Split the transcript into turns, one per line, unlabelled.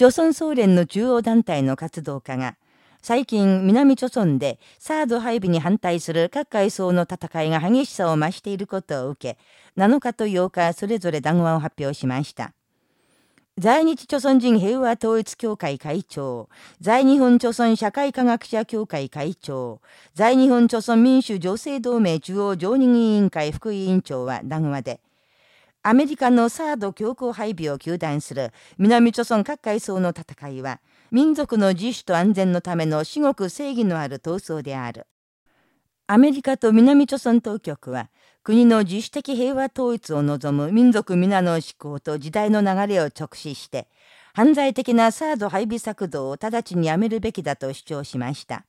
朝鮮総連の中央団体の活動家が、最近、南朝鮮でサード配備に反対する各階層の戦いが激しさを増していることを受け、7日と8日それぞれ談話を発表しました。在日朝鮮人平和統一協会会長、在日本朝鮮社会科学者協会会長、在日本朝鮮民主女性同盟中央常任委員会副委員長は談話で、アメリカのサード強行配備を求断する南朝鮮各階層の戦いは、民族の自主と安全のための至極正義のある闘争である。アメリカと南朝鮮当局は、国の自主的平和統一を望む民族皆の思考と時代の流れを直視して、犯罪的なサード配備策動を直ちにやめるべきだと主張しました。